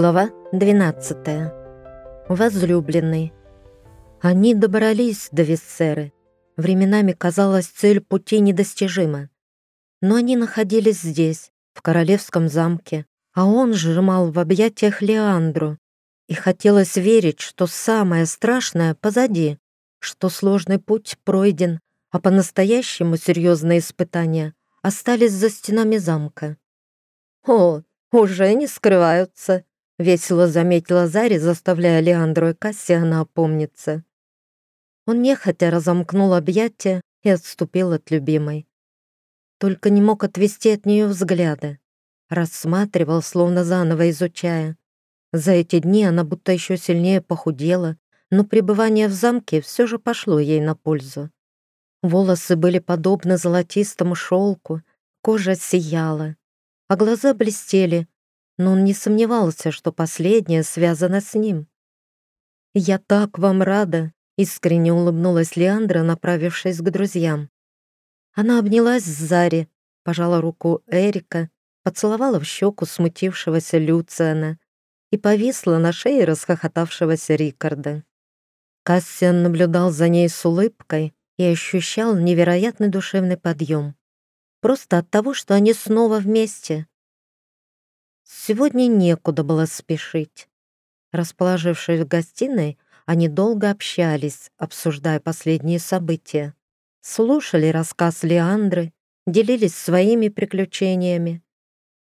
Глава 12. Возлюбленный. Они добрались до Виссеры. Временами казалось, цель пути недостижима. Но они находились здесь, в королевском замке, а он сжимал в объятиях Леандру. И хотелось верить, что самое страшное позади, что сложный путь пройден, а по-настоящему серьезные испытания остались за стенами замка. «О, уже не скрываются», — весело заметила Зари, заставляя Леандру и Кассиана опомниться. Он нехотя разомкнул объятия и отступил от любимой. Только не мог отвести от нее взгляды. Рассматривал, словно заново изучая. За эти дни она будто еще сильнее похудела, но пребывание в замке все же пошло ей на пользу. Волосы были подобны золотистому шелку, кожа сияла, а глаза блестели, но он не сомневался, что последнее связано с ним. «Я так вам рада!» — искренне улыбнулась Леандра, направившись к друзьям. Она обнялась с Зари, пожала руку Эрика, поцеловала в щеку смутившегося Люциана и повисла на шее расхохотавшегося Рикарда. Кассиан наблюдал за ней с улыбкой и ощущал невероятный душевный подъем. Просто от того, что они снова вместе, Сегодня некуда было спешить. Расположившись в гостиной, они долго общались, обсуждая последние события. Слушали рассказ Леандры, делились своими приключениями.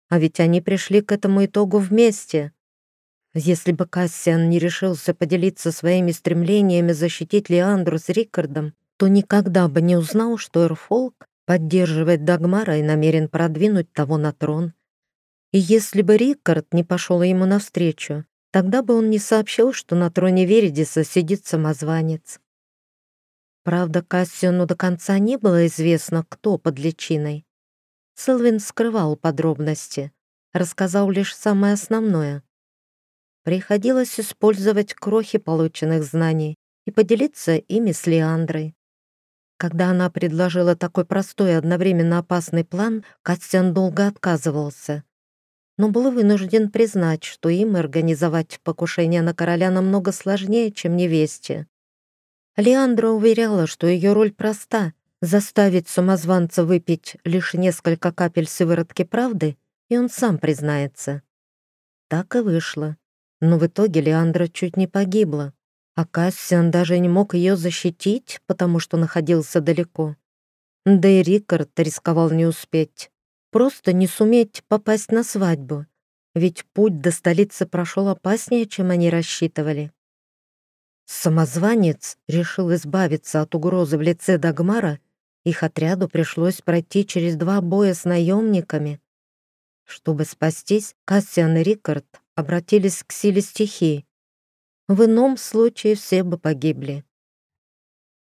А ведь они пришли к этому итогу вместе. Если бы Кассиан не решился поделиться своими стремлениями защитить Леандру с Рикардом, то никогда бы не узнал, что Эрфолк поддерживает Дагмара и намерен продвинуть того на трон. И если бы Рикард не пошел ему навстречу, тогда бы он не сообщил, что на троне Веридиса сидит самозванец. Правда, Кассиону до конца не было известно, кто под личиной. Селвин скрывал подробности, рассказал лишь самое основное. Приходилось использовать крохи полученных знаний и поделиться ими с Леандрой. Когда она предложила такой простой и одновременно опасный план, Кассиан долго отказывался но был вынужден признать, что им организовать покушение на короля намного сложнее, чем невесте. Леандра уверяла, что ее роль проста — заставить самозванца выпить лишь несколько капель сыворотки правды, и он сам признается. Так и вышло. Но в итоге Леандра чуть не погибла, а Кассиан даже не мог ее защитить, потому что находился далеко. Да и Рикард рисковал не успеть просто не суметь попасть на свадьбу, ведь путь до столицы прошел опаснее, чем они рассчитывали. Самозванец решил избавиться от угрозы в лице Дагмара, их отряду пришлось пройти через два боя с наемниками. Чтобы спастись, Кассиан и Рикард обратились к силе стихии. В ином случае все бы погибли.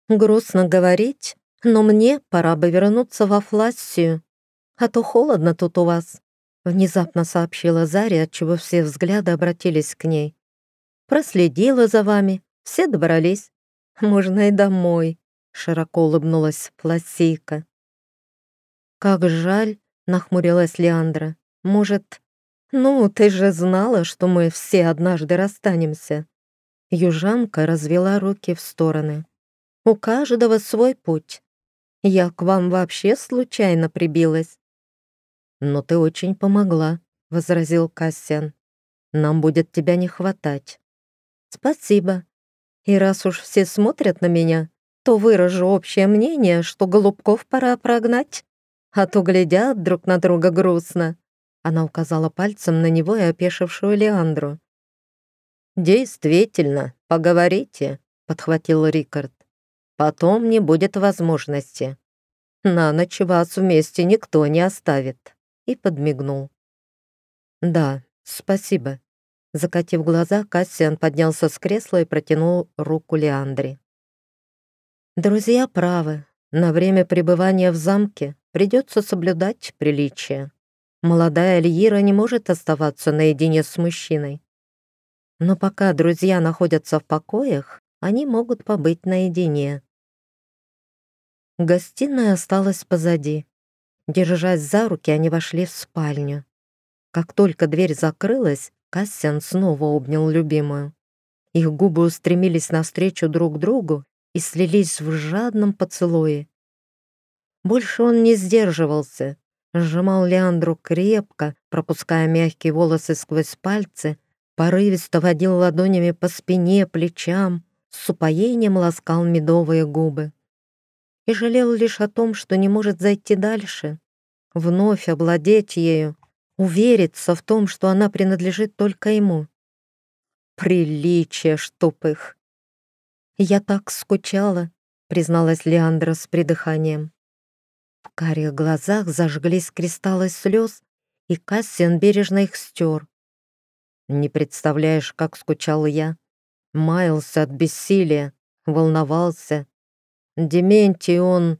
Грустно говорить, но мне пора бы вернуться во Флассию а то холодно тут у вас», — внезапно сообщила Заря, отчего все взгляды обратились к ней. «Проследила за вами, все добрались. Можно и домой», — широко улыбнулась Пласейка. «Как жаль», — нахмурилась Леандра. «Может, ну, ты же знала, что мы все однажды расстанемся». Южанка развела руки в стороны. «У каждого свой путь. Я к вам вообще случайно прибилась. «Но ты очень помогла», — возразил Кассиан. «Нам будет тебя не хватать». «Спасибо. И раз уж все смотрят на меня, то выражу общее мнение, что голубков пора прогнать, а то глядят друг на друга грустно». Она указала пальцем на него и опешившую Леандру. «Действительно, поговорите», — подхватил Рикард. «Потом не будет возможности. На ночь вас вместе никто не оставит» и подмигнул. «Да, спасибо». Закатив глаза, Кассиан поднялся с кресла и протянул руку Леандре. «Друзья правы. На время пребывания в замке придется соблюдать приличие. Молодая Альира не может оставаться наедине с мужчиной. Но пока друзья находятся в покоях, они могут побыть наедине». Гостиная осталась позади. Держась за руки, они вошли в спальню. Как только дверь закрылась, Кассиан снова обнял любимую. Их губы устремились навстречу друг другу и слились в жадном поцелуе. Больше он не сдерживался, сжимал Леандру крепко, пропуская мягкие волосы сквозь пальцы, порывисто водил ладонями по спине, плечам, с упоением ласкал медовые губы. И жалел лишь о том, что не может зайти дальше, вновь обладеть ею, увериться в том, что она принадлежит только ему. Приличие, чтоб их! «Я так скучала», — призналась Леандра с придыханием. В карих глазах зажглись кристаллы слез, и Кассиан бережно их стер. «Не представляешь, как скучал я. Маялся от бессилия, волновался. Дементий он...»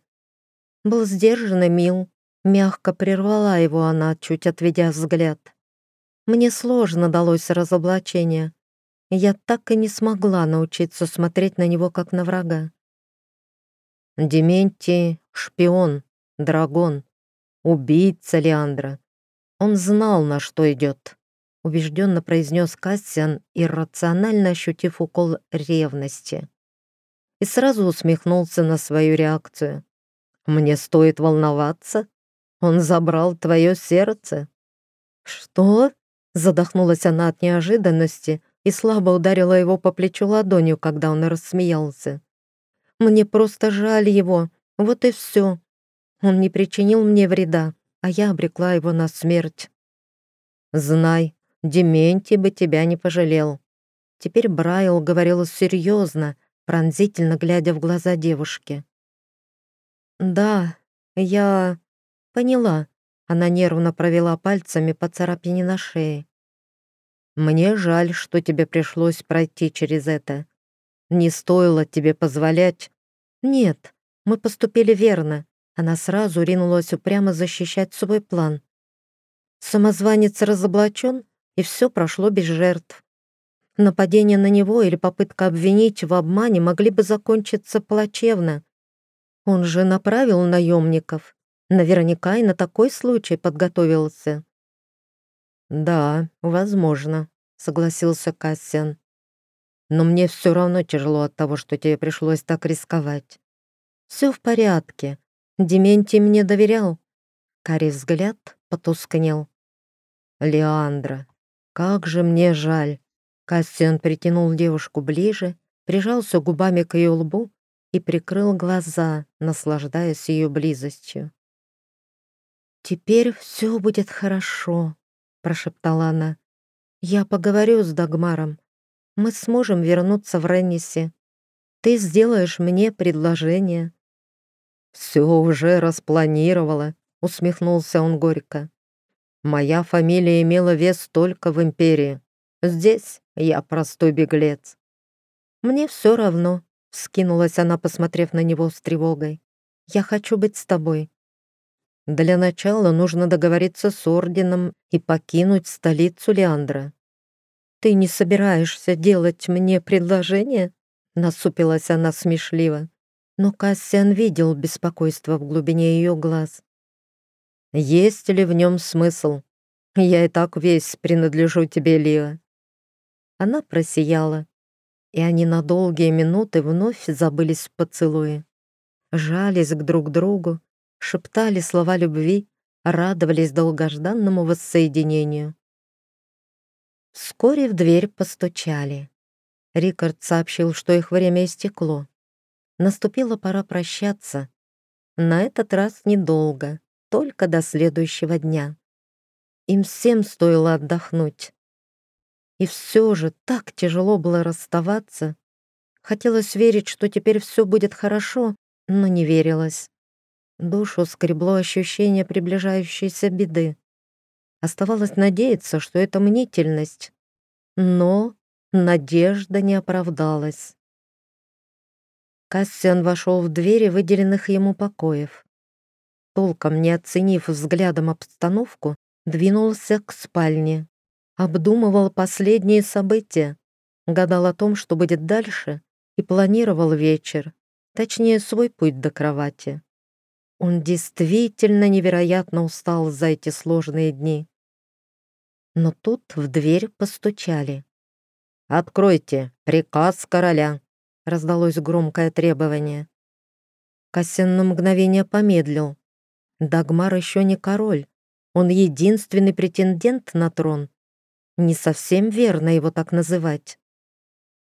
Был сдержан и мил, мягко прервала его она, чуть отведя взгляд. Мне сложно далось разоблачение. Я так и не смогла научиться смотреть на него как на врага. Дементий — шпион, драгон, убийца Леандра. Он знал, на что идет, убежденно произнес Кассиан, иррационально ощутив укол ревности. И сразу усмехнулся на свою реакцию. «Мне стоит волноваться? Он забрал твое сердце?» «Что?» — задохнулась она от неожиданности, и слабо ударила его по плечу ладонью, когда он рассмеялся. «Мне просто жаль его, вот и все. Он не причинил мне вреда, а я обрекла его на смерть». «Знай, Дементий бы тебя не пожалел». Теперь Брайл говорил серьезно, пронзительно глядя в глаза девушки. «Да, я поняла». Она нервно провела пальцами по царапине на шее. Мне жаль, что тебе пришлось пройти через это. Не стоило тебе позволять. Нет, мы поступили верно. Она сразу ринулась упрямо защищать свой план. Самозванец разоблачен, и все прошло без жертв. Нападение на него или попытка обвинить в обмане могли бы закончиться плачевно. Он же направил наемников. Наверняка и на такой случай подготовился. «Да, возможно», — согласился Кассиан. «Но мне все равно тяжело от того, что тебе пришлось так рисковать. Все в порядке. Дементий мне доверял». Карий взгляд потускнел. «Леандра, как же мне жаль!» Кассиан притянул девушку ближе, прижался губами к ее лбу и прикрыл глаза, наслаждаясь ее близостью. «Теперь все будет хорошо», — прошептала она. «Я поговорю с Дагмаром. Мы сможем вернуться в Реннисе. Ты сделаешь мне предложение». «Все уже распланировала», — усмехнулся он горько. «Моя фамилия имела вес только в Империи. Здесь я простой беглец». «Мне все равно», — скинулась она, посмотрев на него с тревогой. «Я хочу быть с тобой. Для начала нужно договориться с орденом и покинуть столицу Леандра. «Ты не собираешься делать мне предложение?» Насупилась она смешливо. Но Кассиан видел беспокойство в глубине ее глаз. «Есть ли в нем смысл? Я и так весь принадлежу тебе, Лиа». Она просияла, и они на долгие минуты вновь забылись в поцелуе. Жались к друг другу, шептали слова любви, радовались долгожданному воссоединению. Вскоре в дверь постучали. Рикард сообщил, что их время истекло. Наступила пора прощаться. На этот раз недолго, только до следующего дня. Им всем стоило отдохнуть. И все же так тяжело было расставаться. Хотелось верить, что теперь все будет хорошо, но не верилось. Душу скребло ощущение приближающейся беды. Оставалось надеяться, что это мнительность. Но надежда не оправдалась. Кассиан вошел в двери выделенных ему покоев. Толком не оценив взглядом обстановку, двинулся к спальне. Обдумывал последние события, гадал о том, что будет дальше, и планировал вечер, точнее свой путь до кровати. Он действительно невероятно устал за эти сложные дни. Но тут в дверь постучали. «Откройте! Приказ короля!» — раздалось громкое требование. Кассиан на мгновение помедлил. Дагмар еще не король. Он единственный претендент на трон. Не совсем верно его так называть.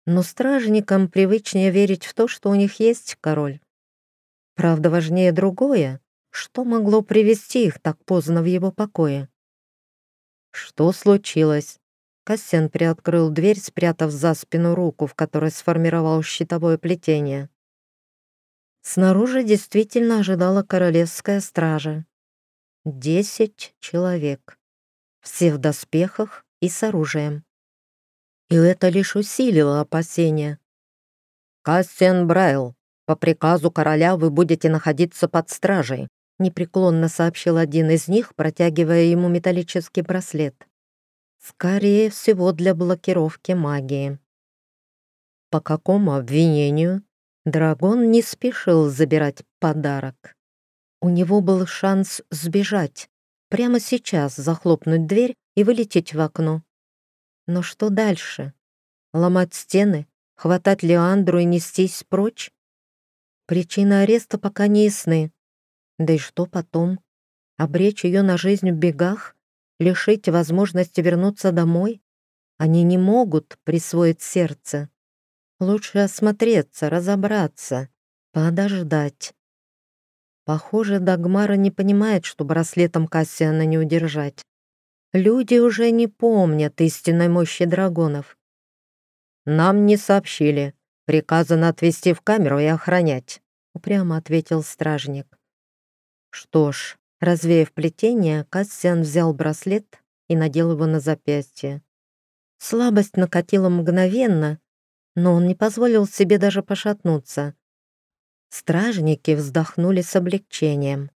Но стражникам привычнее верить в то, что у них есть король. Правда, важнее другое, что могло привести их так поздно в его покое. Что случилось? Кассиан приоткрыл дверь, спрятав за спину руку, в которой сформировал щитовое плетение. Снаружи действительно ожидала королевская стража. Десять человек. Все в доспехах и с оружием. И это лишь усилило опасения. «Кассиан Брайл, по приказу короля вы будете находиться под стражей», непреклонно сообщил один из них, протягивая ему металлический браслет. Скорее всего, для блокировки магии. По какому обвинению? Драгон не спешил забирать подарок. У него был шанс сбежать, прямо сейчас захлопнуть дверь и вылететь в окно. Но что дальше? Ломать стены, хватать Леандру и нестись прочь? Причины ареста пока не ясны. Да и что потом? Обречь ее на жизнь в бегах? Лишить возможности вернуться домой? Они не могут присвоить сердце. Лучше осмотреться, разобраться, подождать. Похоже, Дагмара не понимает, что браслетом Кассиана не удержать. Люди уже не помнят истинной мощи драгонов. «Нам не сообщили. Приказано отвезти в камеру и охранять», — упрямо ответил стражник. Что ж, развеяв плетение, Кассиан взял браслет и надел его на запястье. Слабость накатила мгновенно, но он не позволил себе даже пошатнуться. Стражники вздохнули с облегчением.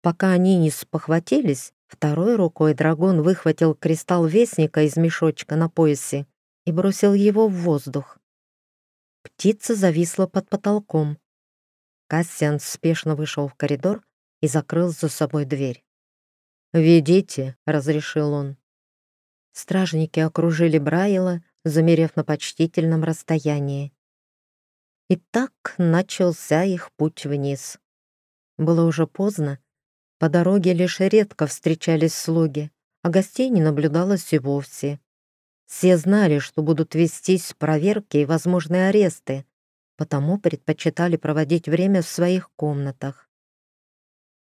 Пока они не спохватились, второй рукой дракон выхватил кристалл Вестника из мешочка на поясе и бросил его в воздух. Птица зависла под потолком. Кассиан спешно вышел в коридор и закрыл за собой дверь. «Ведите», — разрешил он. Стражники окружили Брайла, замерев на почтительном расстоянии. И так начался их путь вниз. Было уже поздно. По дороге лишь редко встречались слуги, а гостей не наблюдалось и вовсе. Все знали, что будут вестись проверки и возможные аресты, потому предпочитали проводить время в своих комнатах.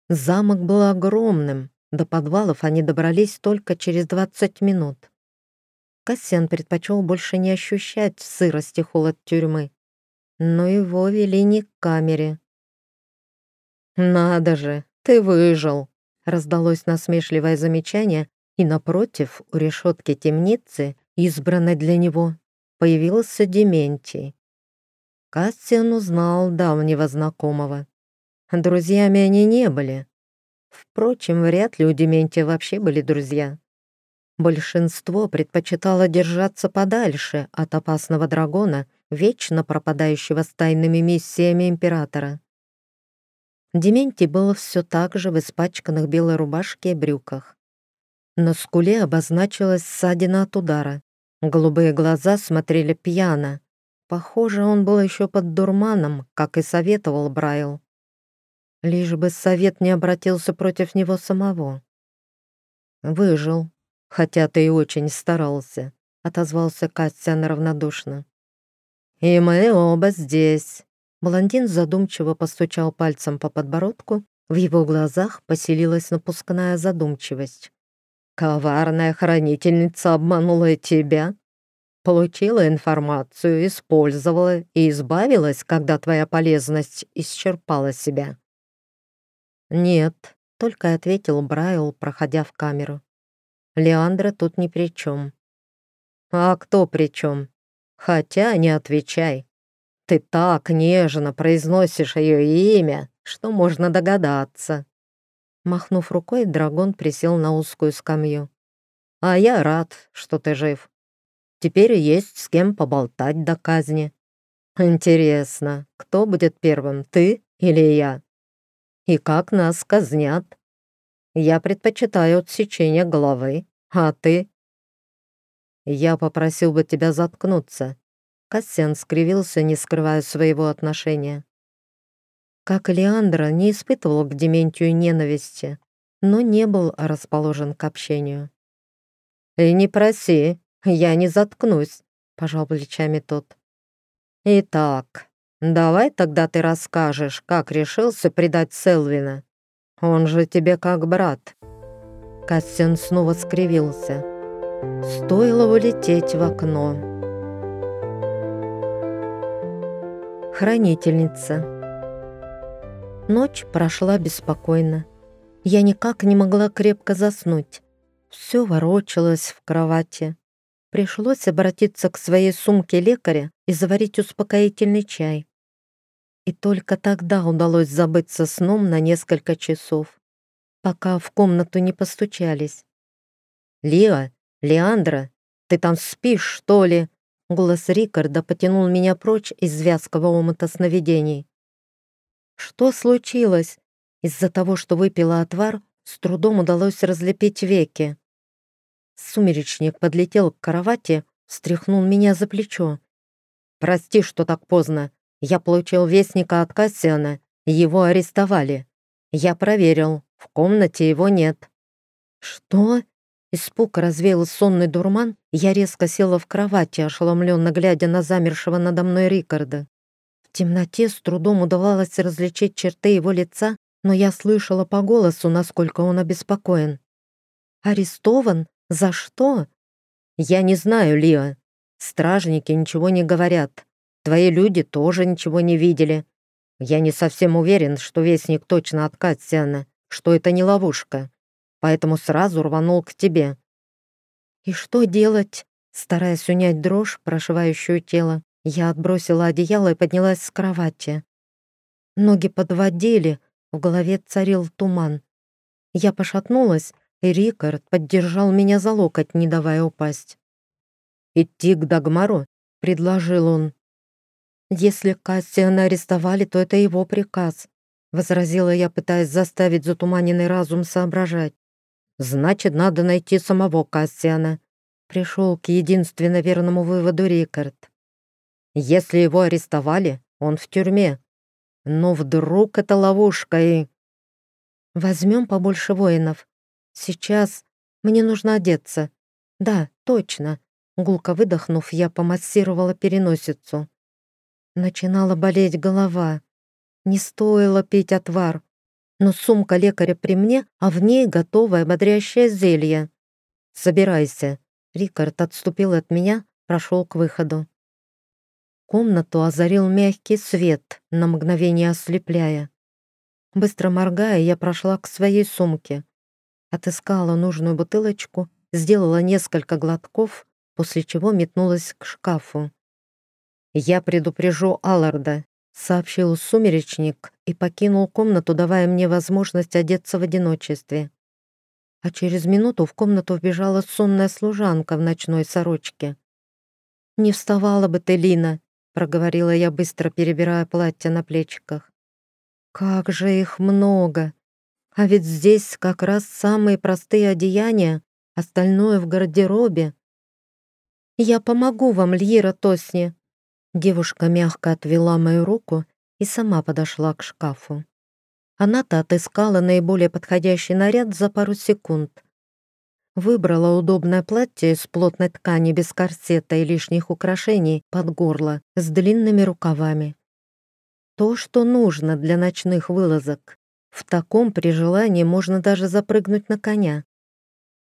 Замок был огромным, до подвалов они добрались только через 20 минут. Кассиан предпочел больше не ощущать сырость и холод тюрьмы, но его вели не к камере. «Надо же, ты выжил!» — раздалось насмешливое замечание, и напротив, у решетки темницы, избранной для него, появился Дементий. Кассиан узнал давнего знакомого. Друзьями они не были. Впрочем, вряд ли у Дементия вообще были друзья. Большинство предпочитало держаться подальше от опасного дракона, вечно пропадающего с тайными миссиями императора. Дементий был все так же в испачканных белой рубашке и брюках. На скуле обозначилась ссадина от удара. Голубые глаза смотрели пьяно. Похоже, он был еще под дурманом, как и советовал Брайл. Лишь бы совет не обратился против него самого. Выжил, «Хотя ты и очень старался», — отозвался Костян равнодушно. «И мы оба здесь». Блондин задумчиво постучал пальцем по подбородку, в его глазах поселилась напускная задумчивость. «Коварная хранительница обманула тебя, получила информацию, использовала и избавилась, когда твоя полезность исчерпала себя». «Нет», — только ответил Брайл, проходя в камеру. Леандра тут ни при чем. А кто при чем? Хотя не отвечай. Ты так нежно произносишь ее имя, что можно догадаться. Махнув рукой, дракон присел на узкую скамью. А я рад, что ты жив. Теперь есть с кем поболтать до казни. Интересно, кто будет первым, ты или я? И как нас казнят? Я предпочитаю отсечение головы, а ты Я попросил бы тебя заткнуться. Кассиан скривился, не скрывая своего отношения. Как Леандра не испытывал к Дементию ненависти, но не был расположен к общению. «И не проси, я не заткнусь», — пожал плечами тот. «Итак, давай тогда ты расскажешь, как решился предать Селвина. Он же тебе как брат». Кассиан снова скривился. Стоило улететь в окно. Хранительница. Ночь прошла беспокойно. Я никак не могла крепко заснуть. Все ворочалось в кровати. Пришлось обратиться к своей сумке лекаря и заварить успокоительный чай. И только тогда удалось забыться сном на несколько часов пока в комнату не постучались. «Лиа, Леандра, ты там спишь, что ли?» Голос Рикарда потянул меня прочь из вязкого омута сновидений. «Что случилось?» Из-за того, что выпила отвар, с трудом удалось разлепить веки. Сумеречник подлетел к кровати, встряхнул меня за плечо. «Прости, что так поздно. Я получил вестника от Кассиана, его арестовали. Я проверил, в комнате его нет. Что? Испуг развеял сонный дурман, я резко села в кровати, ошеломленно глядя на замершего надо мной Рикарда. В темноте с трудом удавалось различить черты его лица, но я слышала по голосу, насколько он обеспокоен. «Арестован? За что?» «Я не знаю, Лиа. Стражники ничего не говорят. Твои люди тоже ничего не видели. Я не совсем уверен, что Вестник точно от Катсиана что это не ловушка, поэтому сразу рванул к тебе». «И что делать?» Стараясь унять дрожь, прошивающую тело, я отбросила одеяло и поднялась с кровати. Ноги подводили, в голове царил туман. Я пошатнулась, и Рикард поддержал меня за локоть, не давая упасть. «Идти к Дагмару?» — предложил он. «Если Кассиана арестовали, то это его приказ возразила я, пытаясь заставить затуманенный разум соображать. «Значит, надо найти самого Кассиана», — пришел к единственно верному выводу Рикард. «Если его арестовали, он в тюрьме. Но вдруг это ловушка и...» «Возьмем побольше воинов. Сейчас мне нужно одеться. Да, точно». Гулко выдохнув, я помассировала переносицу. Начинала болеть голова. Не стоило пить отвар. Но сумка лекаря при мне, а в ней готовое бодрящее зелье. «Собирайся». Рикард отступил от меня, прошел к выходу. Комнату озарил мягкий свет, на мгновение ослепляя. Быстро моргая, я прошла к своей сумке. Отыскала нужную бутылочку, сделала несколько глотков, после чего метнулась к шкафу. «Я предупрежу Алларда сообщил сумеречник и покинул комнату, давая мне возможность одеться в одиночестве. А через минуту в комнату вбежала сонная служанка в ночной сорочке. «Не вставала бы ты, Лина», — проговорила я, быстро перебирая платья на плечиках. «Как же их много! А ведь здесь как раз самые простые одеяния, остальное в гардеробе. Я помогу вам, Льера Тосни», Девушка мягко отвела мою руку и сама подошла к шкафу. Она-то отыскала наиболее подходящий наряд за пару секунд. Выбрала удобное платье из плотной ткани без корсета и лишних украшений под горло с длинными рукавами. То, что нужно для ночных вылазок. В таком при желании можно даже запрыгнуть на коня.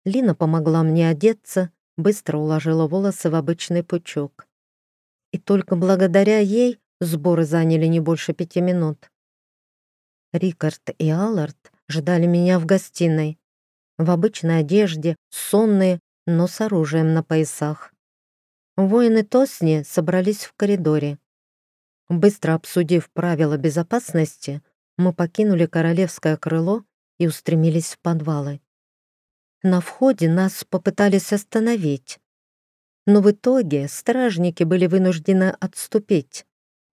Лина помогла мне одеться, быстро уложила волосы в обычный пучок и только благодаря ей сборы заняли не больше пяти минут. Рикард и Аллард ждали меня в гостиной, в обычной одежде, сонные, но с оружием на поясах. Воины Тосни собрались в коридоре. Быстро обсудив правила безопасности, мы покинули королевское крыло и устремились в подвалы. На входе нас попытались остановить, но в итоге стражники были вынуждены отступить.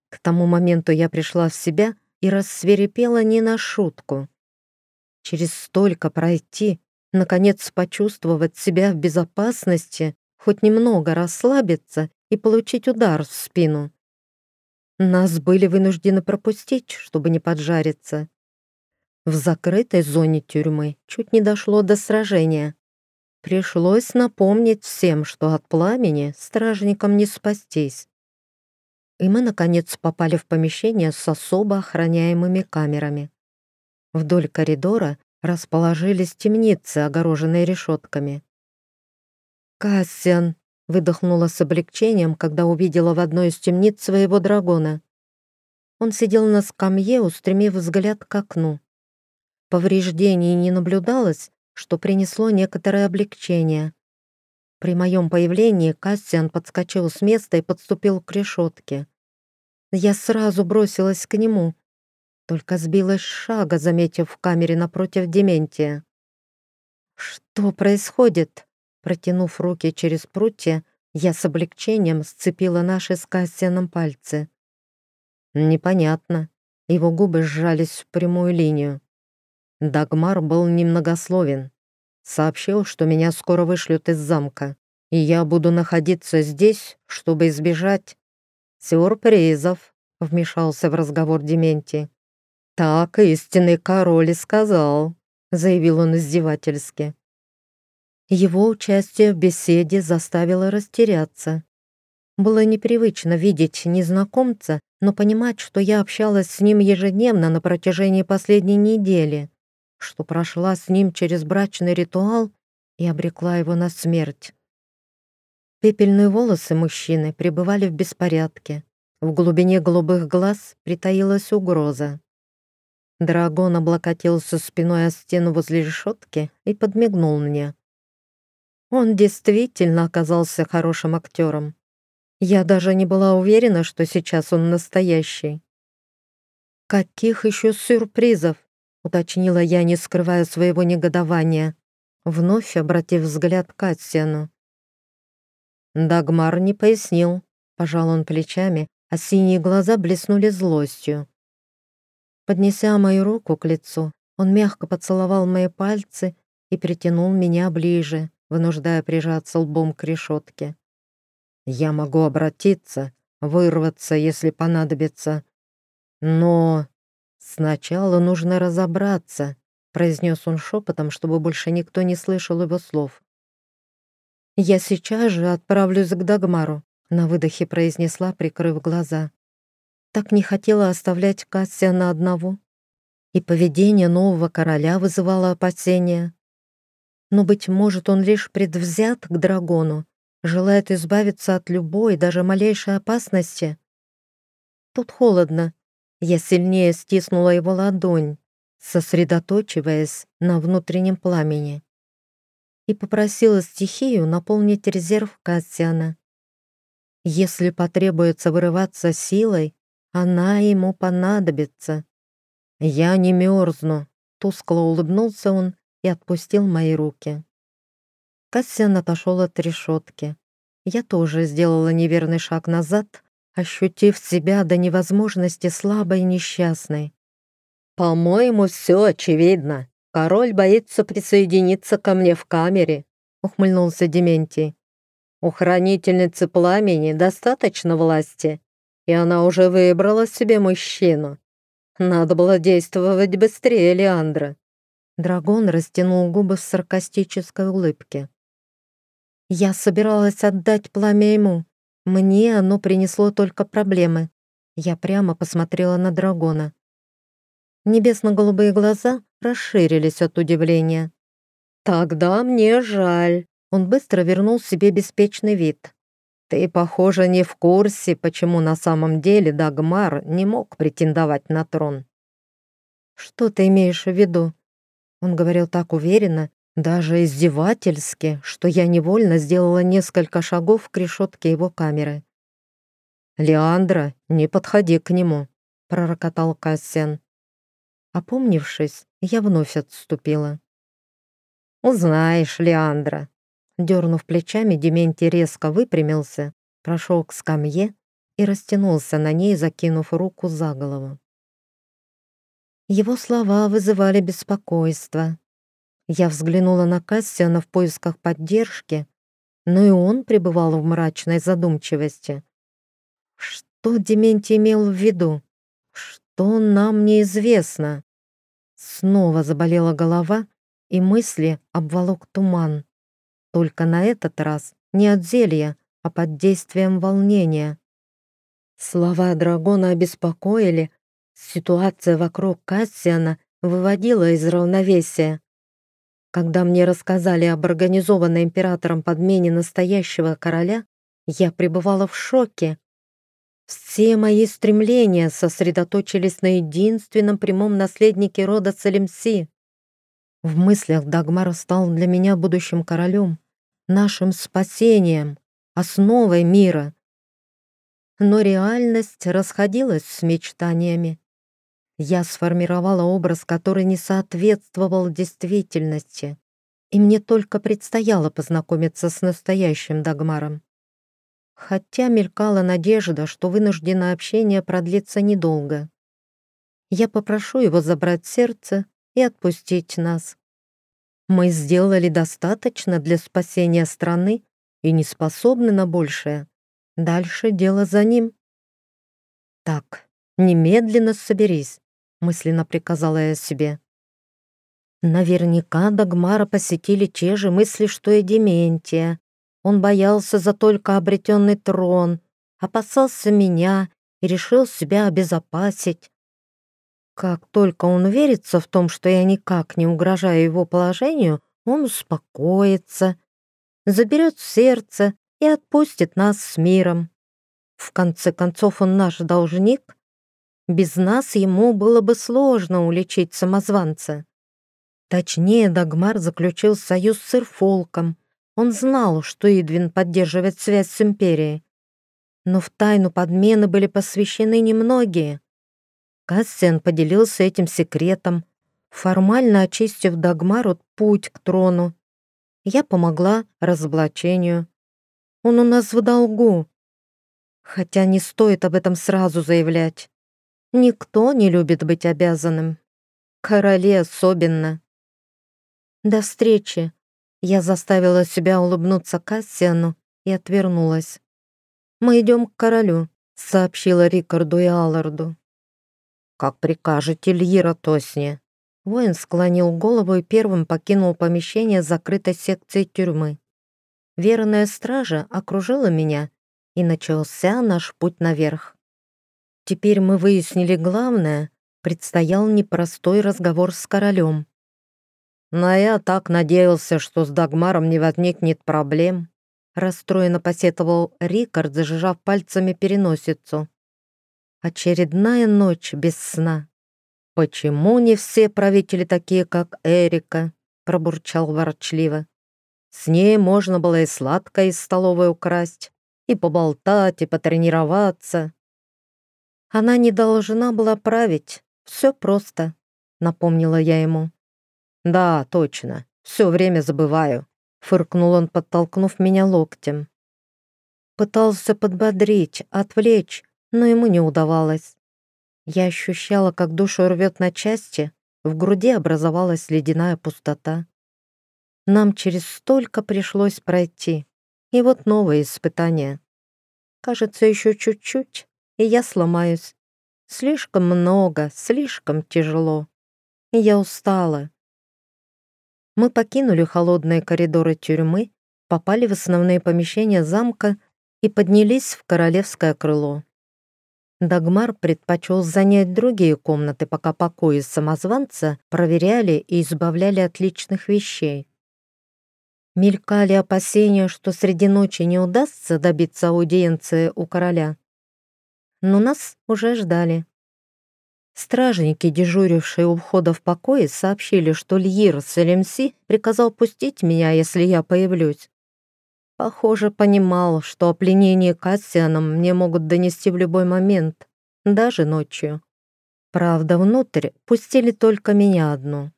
К тому моменту я пришла в себя и рассверепела не на шутку. Через столько пройти, наконец почувствовать себя в безопасности, хоть немного расслабиться и получить удар в спину. Нас были вынуждены пропустить, чтобы не поджариться. В закрытой зоне тюрьмы чуть не дошло до сражения. Пришлось напомнить всем, что от пламени стражникам не спастись. И мы, наконец, попали в помещение с особо охраняемыми камерами. Вдоль коридора расположились темницы, огороженные решетками. «Кассиан!» — выдохнула с облегчением, когда увидела в одной из темниц своего дракона. Он сидел на скамье, устремив взгляд к окну. Повреждений не наблюдалось, что принесло некоторое облегчение. При моем появлении Кассиан подскочил с места и подступил к решетке. Я сразу бросилась к нему, только сбилась шага, заметив в камере напротив Дементия. «Что происходит?» Протянув руки через прутья, я с облегчением сцепила наши с Кассианом пальцы. Непонятно. Его губы сжались в прямую линию. Дагмар был немногословен. Сообщил, что меня скоро вышлют из замка, и я буду находиться здесь, чтобы избежать сюрпризов, вмешался в разговор Дементий. «Так истинный король и сказал», — заявил он издевательски. Его участие в беседе заставило растеряться. Было непривычно видеть незнакомца, но понимать, что я общалась с ним ежедневно на протяжении последней недели что прошла с ним через брачный ритуал и обрекла его на смерть. Пепельные волосы мужчины пребывали в беспорядке. В глубине голубых глаз притаилась угроза. Драгон облокотился спиной о стену возле решетки и подмигнул мне. Он действительно оказался хорошим актером. Я даже не была уверена, что сейчас он настоящий. Каких еще сюрпризов уточнила я, не скрывая своего негодования, вновь обратив взгляд к Кассиану. Дагмар не пояснил, пожал он плечами, а синие глаза блеснули злостью. Поднеся мою руку к лицу, он мягко поцеловал мои пальцы и притянул меня ближе, вынуждая прижаться лбом к решетке. «Я могу обратиться, вырваться, если понадобится, но...» «Сначала нужно разобраться», — произнес он шепотом, чтобы больше никто не слышал его слов. «Я сейчас же отправлюсь к Дагмару», — на выдохе произнесла, прикрыв глаза. Так не хотела оставлять Кассиана одного. И поведение нового короля вызывало опасения. Но, быть может, он лишь предвзят к драгону, желает избавиться от любой, даже малейшей опасности. Тут холодно, я сильнее стиснула его ладонь, сосредоточиваясь на внутреннем пламени, и попросила стихию наполнить резерв Кассиана. Если потребуется вырываться силой, она ему понадобится. Я не мерзну, тускло улыбнулся он и отпустил мои руки. Кассиан отошел от решетки. Я тоже сделала неверный шаг назад, ощутив себя до невозможности слабой и несчастной. «По-моему, все очевидно. Король боится присоединиться ко мне в камере», — ухмыльнулся Дементий. «У хранительницы пламени достаточно власти, и она уже выбрала себе мужчину. Надо было действовать быстрее, Леандра». Драгон растянул губы в саркастической улыбке. «Я собиралась отдать пламя ему, мне оно принесло только проблемы. Я прямо посмотрела на дракона. Небесно-голубые глаза расширились от удивления. «Тогда мне жаль». Он быстро вернул себе беспечный вид. «Ты, похоже, не в курсе, почему на самом деле Дагмар не мог претендовать на трон». «Что ты имеешь в виду?» Он говорил так уверенно, даже издевательски, что я невольно сделала несколько шагов к решетке его камеры. «Леандра, не подходи к нему», — пророкотал Кассиан. Опомнившись, я вновь отступила. «Узнаешь, Леандра». Дернув плечами, Дементий резко выпрямился, прошел к скамье и растянулся на ней, закинув руку за голову. Его слова вызывали беспокойство. Я взглянула на Кассиана в поисках поддержки, но и он пребывал в мрачной задумчивости. Что Дементий имел в виду? Что нам неизвестно? Снова заболела голова, и мысли обволок туман. Только на этот раз не от зелья, а под действием волнения. Слова Драгона обеспокоили, ситуация вокруг Кассиана выводила из равновесия. Когда мне рассказали об организованной императором подмене настоящего короля, я пребывала в шоке. Все мои стремления сосредоточились на единственном прямом наследнике рода Салимси. В мыслях Дагмар стал для меня будущим королем, нашим спасением, основой мира. Но реальность расходилась с мечтаниями. Я сформировала образ, который не соответствовал действительности, и мне только предстояло познакомиться с настоящим Дагмаром. Хотя мелькала надежда, что вынужденное общение продлится недолго. Я попрошу его забрать сердце и отпустить нас. Мы сделали достаточно для спасения страны и не способны на большее. Дальше дело за ним. Так, немедленно соберись мысленно приказала я себе. Наверняка Дагмара посетили те же мысли, что и Дементия. Он боялся за только обретенный трон, опасался меня и решил себя обезопасить. Как только он уверится в том, что я никак не угрожаю его положению, он успокоится, заберет сердце и отпустит нас с миром. В конце концов, он наш должник, без нас ему было бы сложно уличить самозванца. Точнее, Дагмар заключил союз с Ирфолком. Он знал, что Идвин поддерживает связь с Империей. Но в тайну подмены были посвящены немногие. Кассиан поделился этим секретом, формально очистив Дагмару путь к трону. Я помогла разоблачению. Он у нас в долгу. Хотя не стоит об этом сразу заявлять. Никто не любит быть обязанным. Короли особенно. До встречи. Я заставила себя улыбнуться Кассиану и отвернулась. «Мы идем к королю», — сообщила Рикарду и Алларду. «Как прикажете, Льира Тосни». Воин склонил голову и первым покинул помещение закрытой секции тюрьмы. Верная стража окружила меня, и начался наш путь наверх. Теперь мы выяснили главное, предстоял непростой разговор с королем. Но я так надеялся, что с Дагмаром не возникнет проблем. Расстроенно посетовал Рикард, зажижав пальцами переносицу. Очередная ночь без сна. «Почему не все правители такие, как Эрика?» пробурчал ворчливо. «С ней можно было и сладкое из столовой украсть, и поболтать, и потренироваться. Она не должна была править. Все просто, напомнила я ему. Да, точно. Все время забываю. Фыркнул он, подтолкнув меня локтем. Пытался подбодрить, отвлечь, но ему не удавалось. Я ощущала, как душу рвет на части, в груди образовалась ледяная пустота. Нам через столько пришлось пройти. И вот новое испытание. Кажется, еще чуть-чуть, и я сломаюсь. Слишком много, слишком тяжело. Я устала. Мы покинули холодные коридоры тюрьмы, попали в основные помещения замка и поднялись в королевское крыло. Дагмар предпочел занять другие комнаты, пока покои самозванца проверяли и избавляли от личных вещей. Мелькали опасения, что среди ночи не удастся добиться аудиенции у короля но нас уже ждали. Стражники, дежурившие у входа в покое, сообщили, что Льир Селемси приказал пустить меня, если я появлюсь. Похоже, понимал, что о пленении Кассианом мне могут донести в любой момент, даже ночью. Правда, внутрь пустили только меня одну.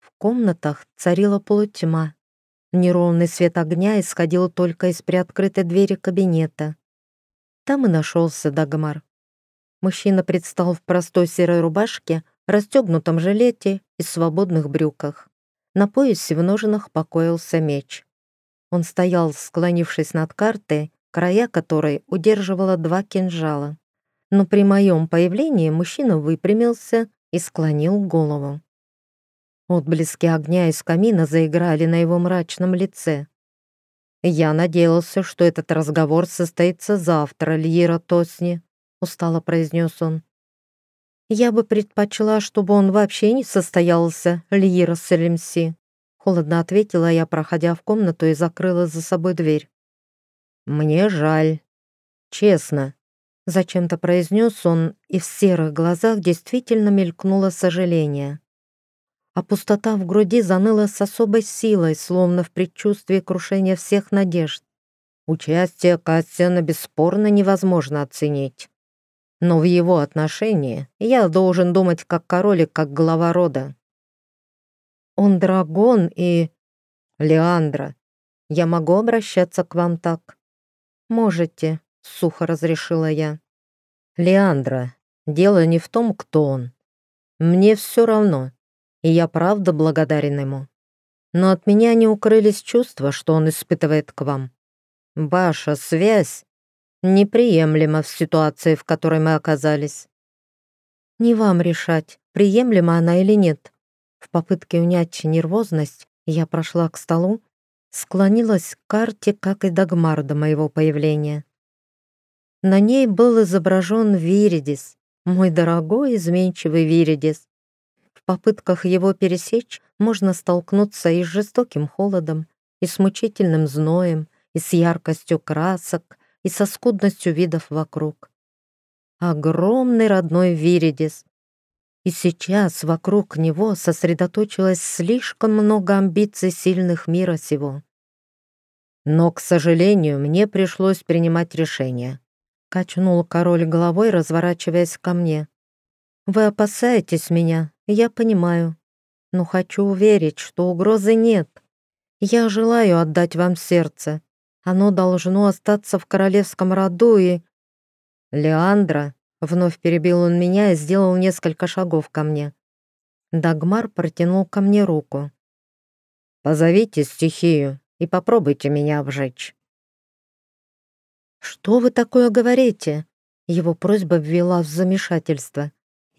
В комнатах царила полутьма. Неровный свет огня исходил только из приоткрытой двери кабинета. Там и нашелся Дагмар. Мужчина предстал в простой серой рубашке, расстегнутом жилете и свободных брюках. На поясе в ноженах покоился меч. Он стоял, склонившись над картой, края которой удерживала два кинжала. Но при моем появлении мужчина выпрямился и склонил голову. Отблески огня из камина заиграли на его мрачном лице. «Я надеялся, что этот разговор состоится завтра, Льера Тосни», — устало произнес он. «Я бы предпочла, чтобы он вообще не состоялся, Льера Салимси», — холодно ответила я, проходя в комнату и закрыла за собой дверь. «Мне жаль. Честно», — зачем-то произнес он, и в серых глазах действительно мелькнуло сожаление а пустота в груди заныла с особой силой, словно в предчувствии крушения всех надежд. Участие Кассиана бесспорно невозможно оценить. Но в его отношении я должен думать как король и как глава рода. Он драгон и... Леандра, я могу обращаться к вам так? Можете, сухо разрешила я. Леандра, дело не в том, кто он. Мне все равно, и я правда благодарен ему. Но от меня не укрылись чувства, что он испытывает к вам. Ваша связь неприемлема в ситуации, в которой мы оказались. Не вам решать, приемлема она или нет. В попытке унять нервозность я прошла к столу, склонилась к карте, как и Дагмар до моего появления. На ней был изображен Виридис, мой дорогой изменчивый Виридис, в попытках его пересечь можно столкнуться и с жестоким холодом, и с мучительным зноем, и с яркостью красок, и со скудностью видов вокруг. Огромный родной Виридис. И сейчас вокруг него сосредоточилось слишком много амбиций сильных мира сего. Но, к сожалению, мне пришлось принимать решение. Качнул король головой, разворачиваясь ко мне. «Вы опасаетесь меня, я понимаю, но хочу уверить, что угрозы нет. Я желаю отдать вам сердце. Оно должно остаться в королевском роду и... Леандра, вновь перебил он меня и сделал несколько шагов ко мне. Дагмар протянул ко мне руку. «Позовите стихию и попробуйте меня обжечь». «Что вы такое говорите?» Его просьба ввела в замешательство.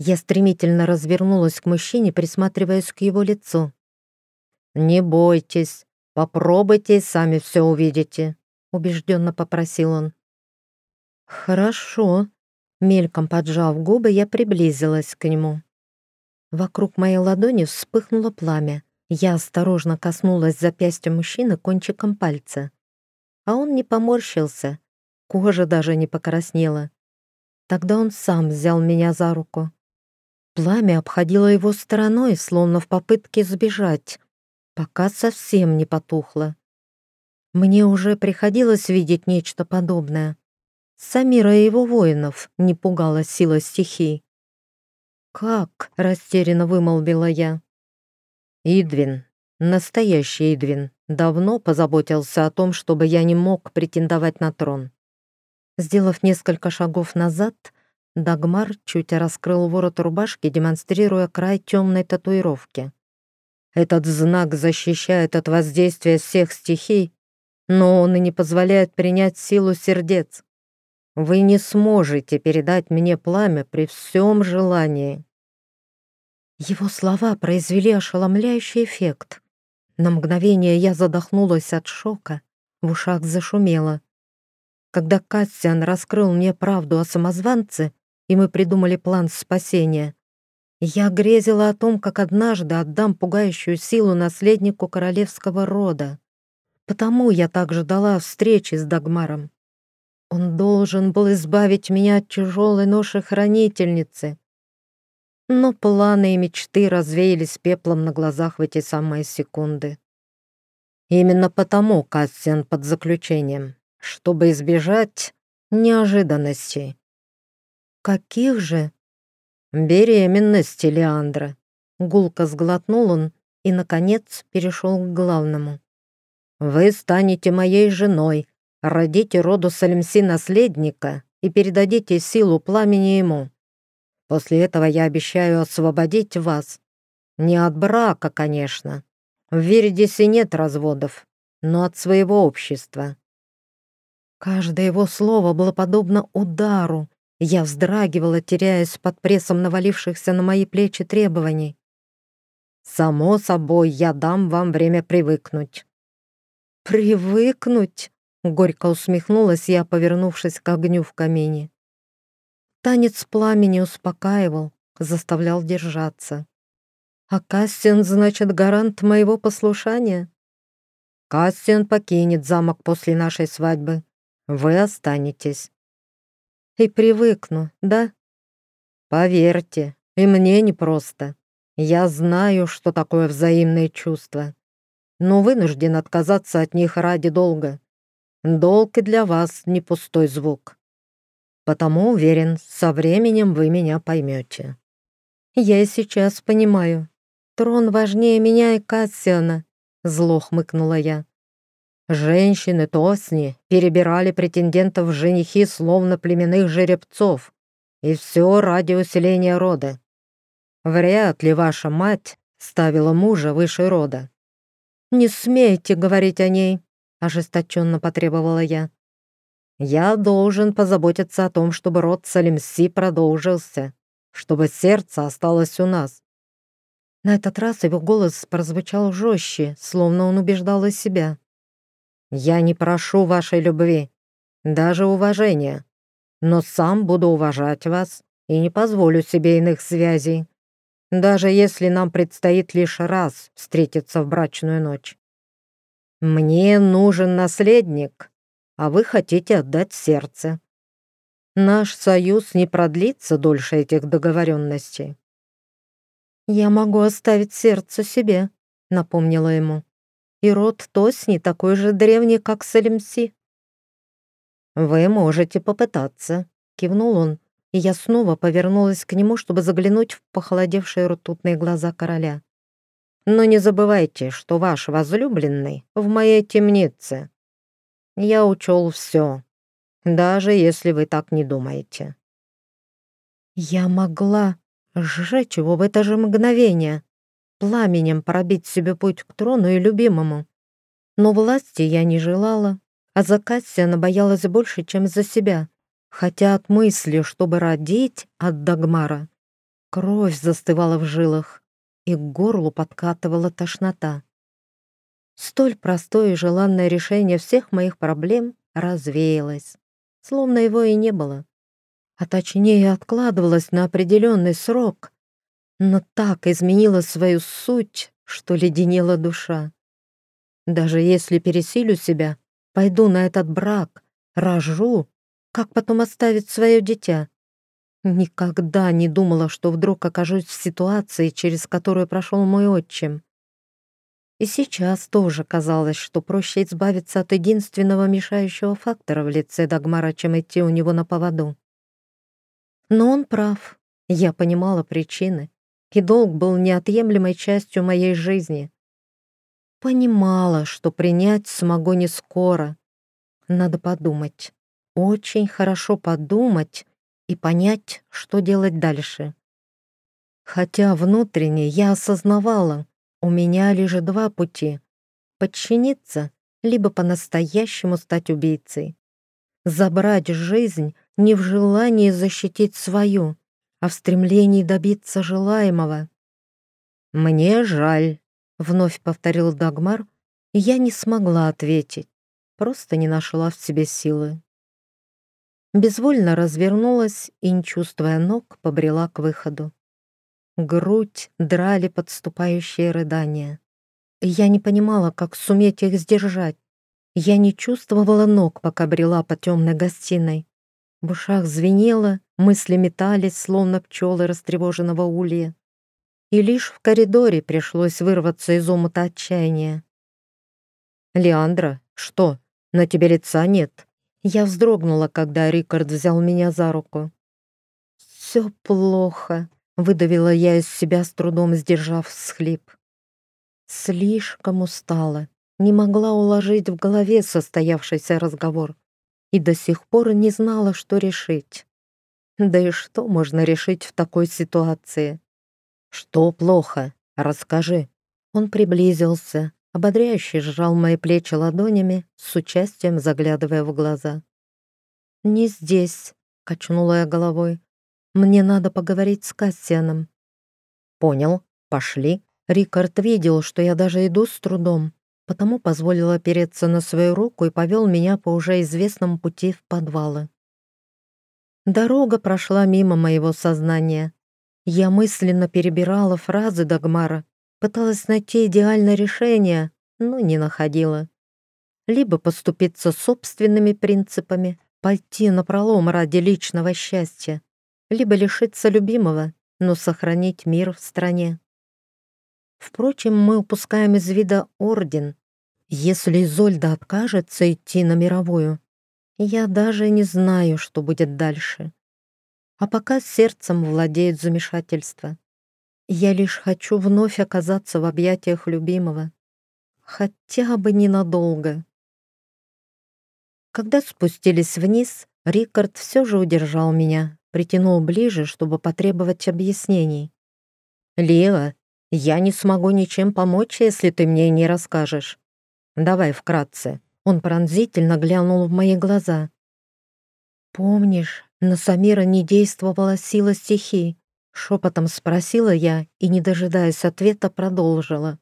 Я стремительно развернулась к мужчине, присматриваясь к его лицу. «Не бойтесь, попробуйте и сами все увидите», — убежденно попросил он. «Хорошо», — мельком поджав губы, я приблизилась к нему. Вокруг моей ладони вспыхнуло пламя. Я осторожно коснулась запястья мужчины кончиком пальца. А он не поморщился, кожа даже не покраснела. Тогда он сам взял меня за руку. Пламя обходило его стороной, словно в попытке сбежать, пока совсем не потухло. Мне уже приходилось видеть нечто подобное. Самира и его воинов не пугала сила стихий. «Как?» — растерянно вымолвила я. «Идвин, настоящий Идвин, давно позаботился о том, чтобы я не мог претендовать на трон». Сделав несколько шагов назад, Дагмар чуть раскрыл ворот рубашки, демонстрируя край темной татуировки. Этот знак защищает от воздействия всех стихий, но он и не позволяет принять силу сердец. Вы не сможете передать мне пламя при всем желании. Его слова произвели ошеломляющий эффект. На мгновение я задохнулась от шока, в ушах зашумело. Когда Кассиан раскрыл мне правду о самозванце, и мы придумали план спасения. Я грезила о том, как однажды отдам пугающую силу наследнику королевского рода. Потому я так ждала встречи с Дагмаром. Он должен был избавить меня от тяжелой ноши хранительницы. Но планы и мечты развеялись пеплом на глазах в эти самые секунды. Именно потому Кассиан под заключением, чтобы избежать неожиданностей. «Каких же?» «Беременности, Леандра». Гулко сглотнул он и, наконец, перешел к главному. «Вы станете моей женой, родите роду Салимси наследника и передадите силу пламени ему. После этого я обещаю освободить вас. Не от брака, конечно. В Веридисе нет разводов, но от своего общества. Каждое его слово было подобно удару. Я вздрагивала, теряясь под прессом навалившихся на мои плечи требований. «Само собой, я дам вам время привыкнуть». «Привыкнуть?» — горько усмехнулась я, повернувшись к огню в камине. Танец пламени успокаивал, заставлял держаться. «А Кассиан, значит, гарант моего послушания?» «Кассиан покинет замок после нашей свадьбы», вы останетесь. И привыкну, да? Поверьте, и мне непросто. Я знаю, что такое взаимные чувства, но вынужден отказаться от них ради долга. Долг и для вас не пустой звук. Потому уверен, со временем вы меня поймете. Я и сейчас понимаю. Трон важнее меня и Кассиана, зло хмыкнула я. Женщины Тосни перебирали претендентов в женихи словно племенных жеребцов, и все ради усиления рода. Вряд ли ваша мать ставила мужа выше рода. «Не смейте говорить о ней», — ожесточенно потребовала я. «Я должен позаботиться о том, чтобы род Салимси продолжился, чтобы сердце осталось у нас». На этот раз его голос прозвучал жестче, словно он убеждал из себя. Я не прошу вашей любви, даже уважения, но сам буду уважать вас и не позволю себе иных связей, даже если нам предстоит лишь раз встретиться в брачную ночь. Мне нужен наследник, а вы хотите отдать сердце. Наш союз не продлится дольше этих договоренностей. «Я могу оставить сердце себе», — напомнила ему и род Тосни такой же древний, как Салимси. «Вы можете попытаться», — кивнул он, и я снова повернулась к нему, чтобы заглянуть в похолодевшие ртутные глаза короля. «Но не забывайте, что ваш возлюбленный в моей темнице. Я учел все, даже если вы так не думаете». Я могла сжечь его в это же мгновение, пламенем пробить себе путь к трону и любимому. Но власти я не желала, а за Кассиана боялась больше, чем за себя, хотя от мысли, чтобы родить от Дагмара, кровь застывала в жилах и к горлу подкатывала тошнота. Столь простое и желанное решение всех моих проблем развеялось, словно его и не было. А точнее, откладывалось на определенный срок, но так изменила свою суть, что леденела душа. Даже если пересилю себя, пойду на этот брак, рожу, как потом оставить свое дитя? Никогда не думала, что вдруг окажусь в ситуации, через которую прошел мой отчим. И сейчас тоже казалось, что проще избавиться от единственного мешающего фактора в лице Дагмара, чем идти у него на поводу. Но он прав. Я понимала причины и долг был неотъемлемой частью моей жизни. Понимала, что принять смогу не скоро. Надо подумать, очень хорошо подумать и понять, что делать дальше. Хотя внутренне я осознавала, у меня лишь два пути — подчиниться, либо по-настоящему стать убийцей. Забрать жизнь не в желании защитить свою, а в стремлении добиться желаемого. «Мне жаль», — вновь повторил Дагмар, и я не смогла ответить, просто не нашла в себе силы. Безвольно развернулась и, не чувствуя ног, побрела к выходу. Грудь драли подступающие рыдания. Я не понимала, как суметь их сдержать. Я не чувствовала ног, пока брела по темной гостиной. В ушах звенело, мысли метались, словно пчелы растревоженного улья. И лишь в коридоре пришлось вырваться из омута отчаяния. «Леандра, что, на тебе лица нет?» Я вздрогнула, когда Рикард взял меня за руку. «Все плохо», — выдавила я из себя с трудом, сдержав всхлип. Слишком устала, не могла уложить в голове состоявшийся разговор и до сих пор не знала, что решить. Да и что можно решить в такой ситуации? Что плохо? Расскажи. Он приблизился, ободряюще сжал мои плечи ладонями, с участием заглядывая в глаза. «Не здесь», — качнула я головой. «Мне надо поговорить с Кассианом». «Понял, пошли». Рикард видел, что я даже иду с трудом, потому позволил опереться на свою руку и повел меня по уже известному пути в подвалы. Дорога прошла мимо моего сознания. Я мысленно перебирала фразы Дагмара, пыталась найти идеальное решение, но не находила. Либо поступиться собственными принципами, пойти на пролом ради личного счастья, либо лишиться любимого, но сохранить мир в стране. Впрочем, мы упускаем из вида орден. Если Изольда откажется идти на мировую, я даже не знаю, что будет дальше. А пока сердцем владеет замешательство. Я лишь хочу вновь оказаться в объятиях любимого. Хотя бы ненадолго. Когда спустились вниз, Рикард все же удержал меня, притянул ближе, чтобы потребовать объяснений. «Лео, я не смогу ничем помочь, если ты мне не расскажешь. Давай вкратце». Он пронзительно глянул в мои глаза. «Помнишь, на Самира не действовала сила стихий?» Шепотом спросила я и, не дожидаясь ответа, продолжила.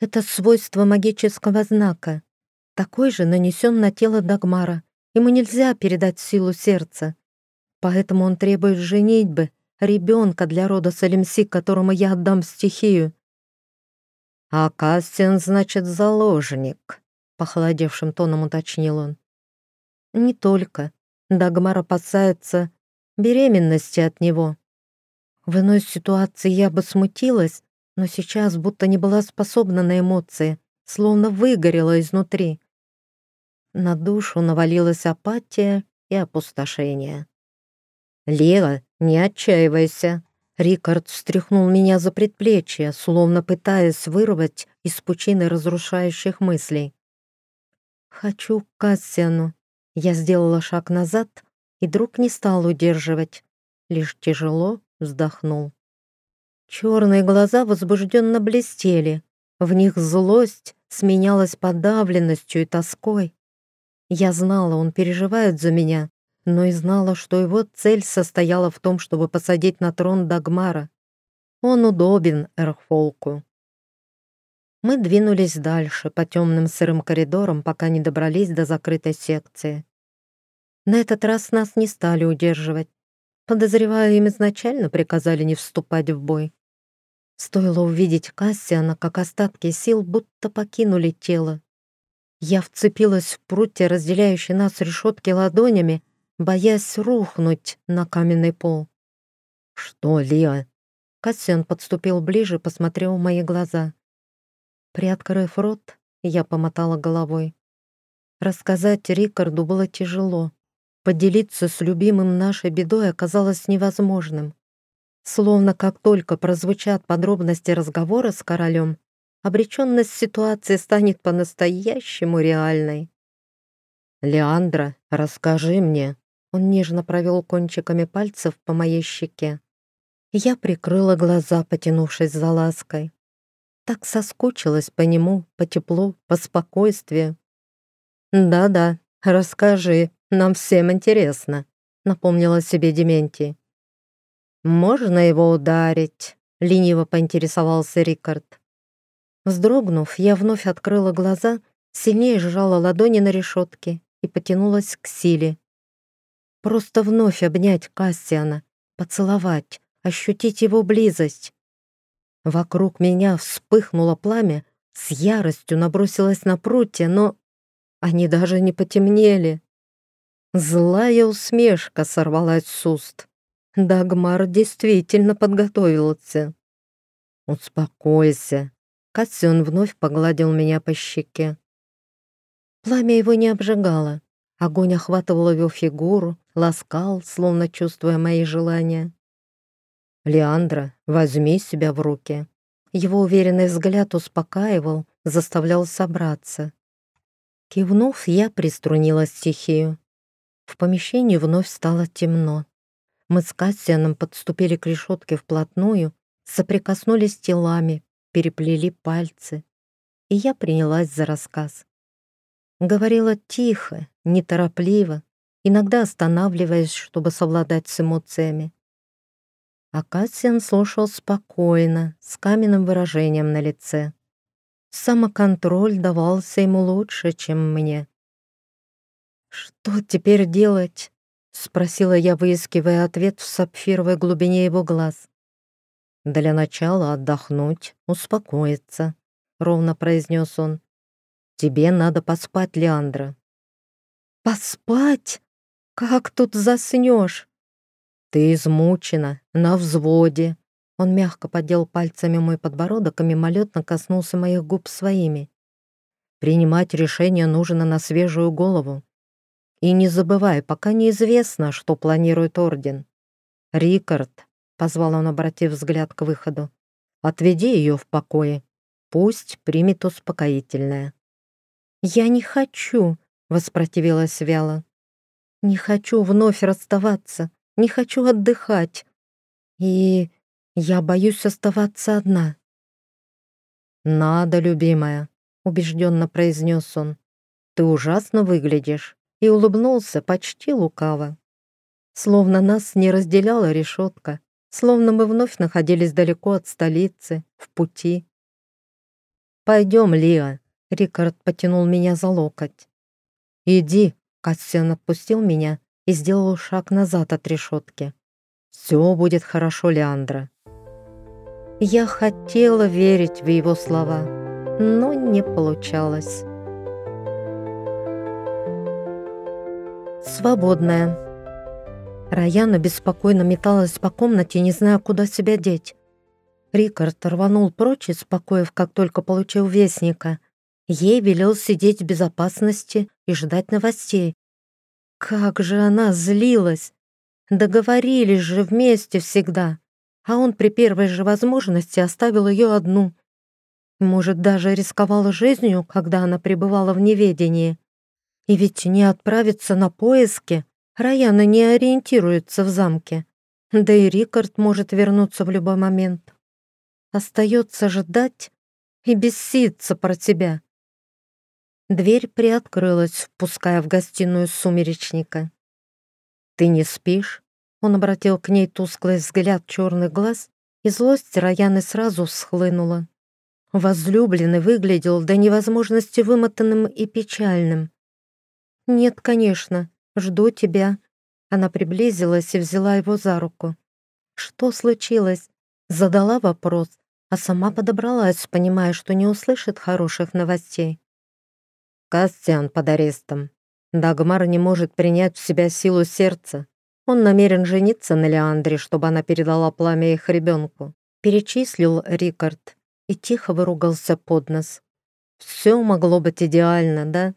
«Это свойство магического знака. Такой же нанесен на тело Дагмара. Ему нельзя передать силу сердца. Поэтому он требует женитьбы, ребенка для рода Салимси, которому я отдам стихию». «А Кастин, значит, заложник», похолодевшим тоном уточнил он. «Не только. Дагмар опасается беременности от него. В иной ситуации я бы смутилась, но сейчас будто не была способна на эмоции, словно выгорела изнутри. На душу навалилась апатия и опустошение. «Лера, не отчаивайся!» Рикард встряхнул меня за предплечье, словно пытаясь вырвать из пучины разрушающих мыслей. «Хочу к Кассиану». Я сделала шаг назад, и друг не стал удерживать, лишь тяжело вздохнул. Черные глаза возбужденно блестели, в них злость сменялась подавленностью и тоской. Я знала, он переживает за меня, но и знала, что его цель состояла в том, чтобы посадить на трон Дагмара. Он удобен Эрхфолку. Мы двинулись дальше по темным сырым коридорам, пока не добрались до закрытой секции. На этот раз нас не стали удерживать. Подозреваю, им изначально приказали не вступать в бой. Стоило увидеть Кассиана, как остатки сил будто покинули тело. Я вцепилась в прутья, разделяющие нас решетки ладонями, боясь рухнуть на каменный пол. «Что, Лия?» Кассиан подступил ближе, посмотрел в мои глаза. Приоткрыв рот, я помотала головой. Рассказать Рикарду было тяжело. Поделиться с любимым нашей бедой оказалось невозможным. Словно как только прозвучат подробности разговора с королем, обреченность ситуации станет по-настоящему реальной. «Леандра, расскажи мне». Он нежно провел кончиками пальцев по моей щеке. Я прикрыла глаза, потянувшись за лаской. Так соскучилась по нему, по теплу, по спокойствию. «Да-да, расскажи, нам всем интересно», — напомнила себе Дементий. «Можно его ударить?» — лениво поинтересовался Рикард. Вздрогнув, я вновь открыла глаза, сильнее сжала ладони на решетке и потянулась к силе. Просто вновь обнять Кассиана, поцеловать, ощутить его близость. Вокруг меня вспыхнуло пламя, с яростью набросилась на прутья, но они даже не потемнели. Злая усмешка сорвалась с уст. Дагмар действительно подготовился. «Успокойся», — Кассион вновь погладил меня по щеке. Пламя его не обжигало. Огонь охватывал его фигуру, ласкал, словно чувствуя мои желания. «Леандра, возьми себя в руки». Его уверенный взгляд успокаивал, заставлял собраться. Кивнув, я приструнила стихию. В помещении вновь стало темно. Мы с Кассианом подступили к решетке вплотную, соприкоснулись телами, переплели пальцы. и я принялась за рассказ. Говорила тихо, неторопливо, иногда останавливаясь, чтобы совладать с эмоциями. А Кассиан слушал спокойно, с каменным выражением на лице. Самоконтроль давался ему лучше, чем мне. «Что теперь делать?» — спросила я, выискивая ответ в сапфировой глубине его глаз. «Для начала отдохнуть, успокоиться», — ровно произнес он. «Тебе надо поспать, Леандра». «Поспать? Как тут заснешь?» «Ты измучена, на взводе». Он мягко поддел пальцами мой подбородок и мимолетно коснулся моих губ своими. «Принимать решение нужно на свежую голову. И не забывай, пока неизвестно, что планирует Орден. Рикард, — позвал он, обратив взгляд к выходу, — отведи ее в покое. Пусть примет успокоительное. «Я не хочу», — воспротивилась вяло. «Не хочу вновь расставаться не хочу отдыхать. И я боюсь оставаться одна». «Надо, любимая», — убежденно произнес он. «Ты ужасно выглядишь», и улыбнулся почти лукаво. Словно нас не разделяла решетка, словно мы вновь находились далеко от столицы, в пути. «Пойдем, Лиа», — Рикард потянул меня за локоть. «Иди», — Кассиан отпустил меня и сделал шаг назад от решетки. «Все будет хорошо, Леандра». Я хотела верить в его слова, но не получалось. Свободная. Раяна беспокойно металась по комнате, не зная, куда себя деть. Рикард рванул прочь из покоев, как только получил вестника. Ей велел сидеть в безопасности и ждать новостей, как же она злилась! Договорились же вместе всегда, а он при первой же возможности оставил ее одну. Может, даже рисковала жизнью, когда она пребывала в неведении. И ведь не отправиться на поиски Раяна не ориентируется в замке. Да и Рикард может вернуться в любой момент. Остается ждать и беситься про тебя. Дверь приоткрылась, впуская в гостиную сумеречника. «Ты не спишь?» Он обратил к ней тусклый взгляд черных глаз, и злость Раяны сразу схлынула. Возлюбленный выглядел до невозможности вымотанным и печальным. «Нет, конечно, жду тебя». Она приблизилась и взяла его за руку. «Что случилось?» Задала вопрос, а сама подобралась, понимая, что не услышит хороших новостей. Кастиан под арестом. Дагмар не может принять в себя силу сердца. Он намерен жениться на Леандре, чтобы она передала пламя их ребенку. Перечислил Рикард и тихо выругался под нос. Все могло быть идеально, да?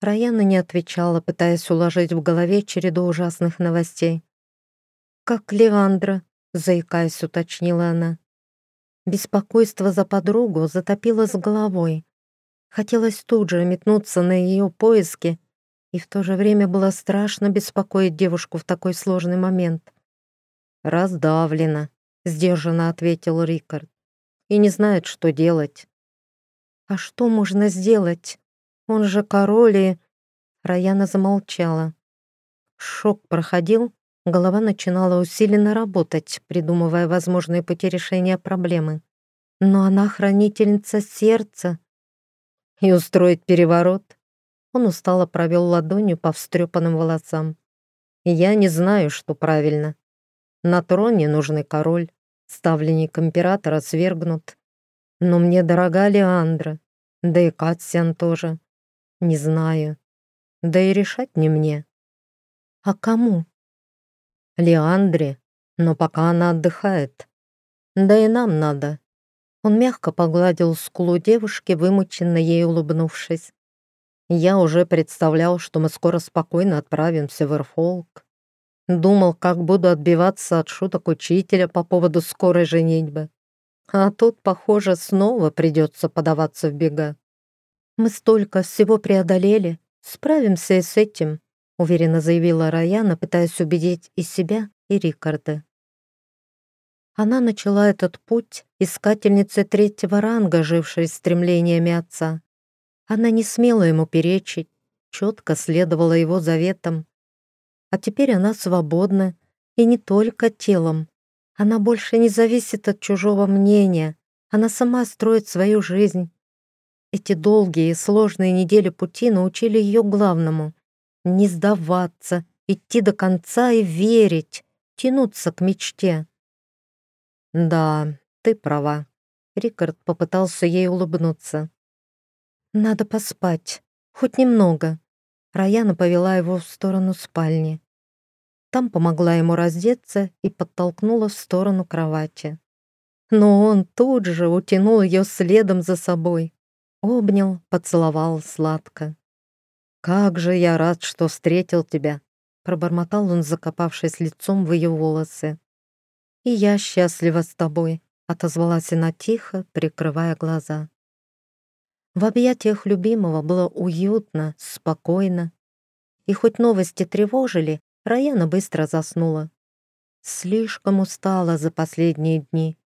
Раяна не отвечала, пытаясь уложить в голове череду ужасных новостей. «Как Леандра?» — заикаясь, уточнила она. Беспокойство за подругу затопило с головой. Хотелось тут же метнуться на ее поиски, и в то же время было страшно беспокоить девушку в такой сложный момент. «Раздавлена», — сдержанно ответил Рикард, «и не знает, что делать». «А что можно сделать? Он же король и...» Раяна замолчала. Шок проходил, голова начинала усиленно работать, придумывая возможные пути решения проблемы. Но она хранительница сердца, и устроить переворот?» Он устало провел ладонью по встрепанным волосам. «Я не знаю, что правильно. На троне нужный король, ставленник императора свергнут. Но мне дорога Леандра, да и Катсиан тоже. Не знаю. Да и решать не мне. А кому? Леандре, но пока она отдыхает. Да и нам надо. Он мягко погладил скулу девушки, вымученно ей улыбнувшись. Я уже представлял, что мы скоро спокойно отправимся в Эрфолк. Думал, как буду отбиваться от шуток учителя по поводу скорой женитьбы. А тут, похоже, снова придется подаваться в бега. Мы столько всего преодолели, справимся и с этим, уверенно заявила Раяна, пытаясь убедить и себя, и Рикарда. Она начала этот путь искательницей третьего ранга, жившей стремлениями отца. Она не смела ему перечить, четко следовала его заветам. А теперь она свободна, и не только телом. Она больше не зависит от чужого мнения, она сама строит свою жизнь. Эти долгие и сложные недели пути научили ее главному — не сдаваться, идти до конца и верить, тянуться к мечте. «Да, ты права», — Рикард попытался ей улыбнуться. «Надо поспать, хоть немного». Раяна повела его в сторону спальни. Там помогла ему раздеться и подтолкнула в сторону кровати. Но он тут же утянул ее следом за собой. Обнял, поцеловал сладко. «Как же я рад, что встретил тебя!» Пробормотал он, закопавшись лицом в ее волосы. «И я счастлива с тобой», — отозвалась она тихо, прикрывая глаза. В объятиях любимого было уютно, спокойно. И хоть новости тревожили, Раяна быстро заснула. Слишком устала за последние дни.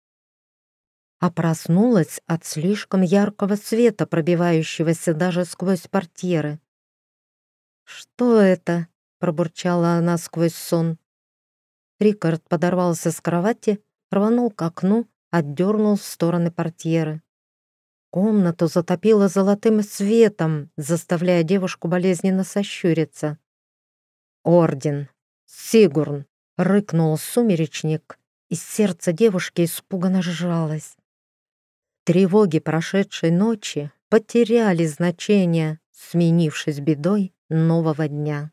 А проснулась от слишком яркого света, пробивающегося даже сквозь портьеры. «Что это?» — пробурчала она сквозь сон. Рикард подорвался с кровати, рванул к окну, отдернул в стороны портьеры. Комнату затопило золотым светом, заставляя девушку болезненно сощуриться. «Орден! Сигурн!» — рыкнул сумеречник, и сердце девушки испуганно сжалось. Тревоги прошедшей ночи потеряли значение, сменившись бедой нового дня.